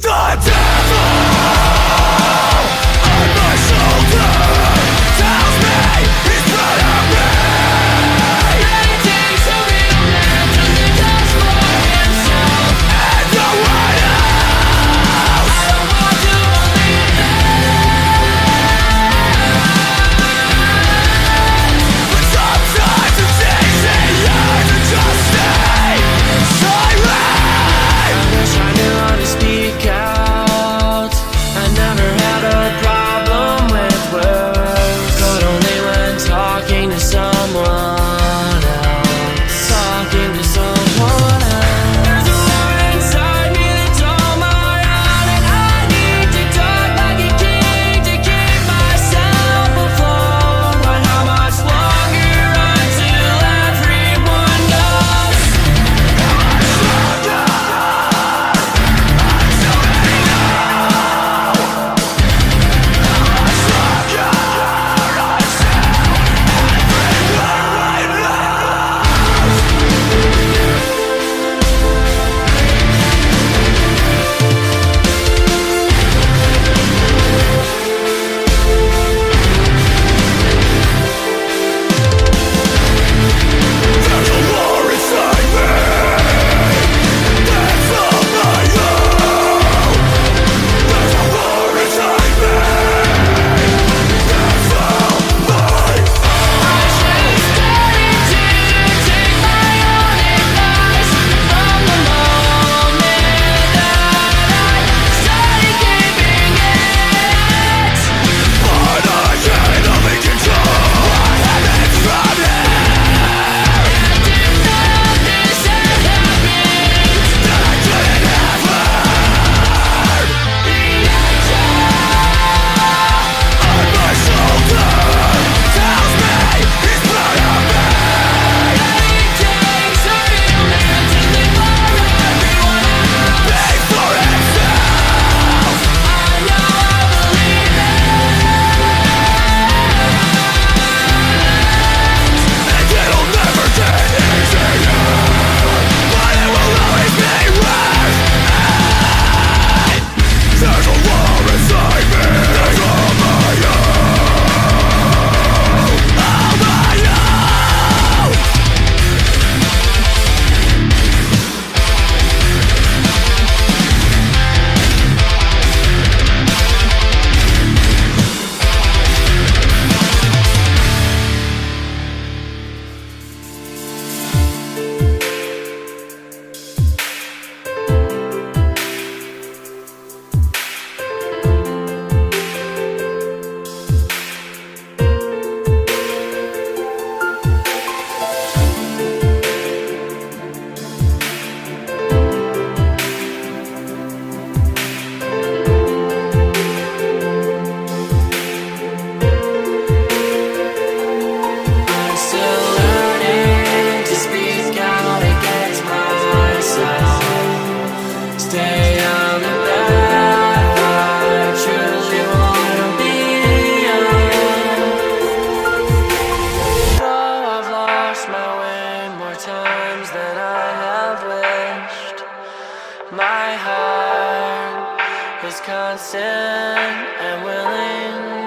The dead. Is constant and willing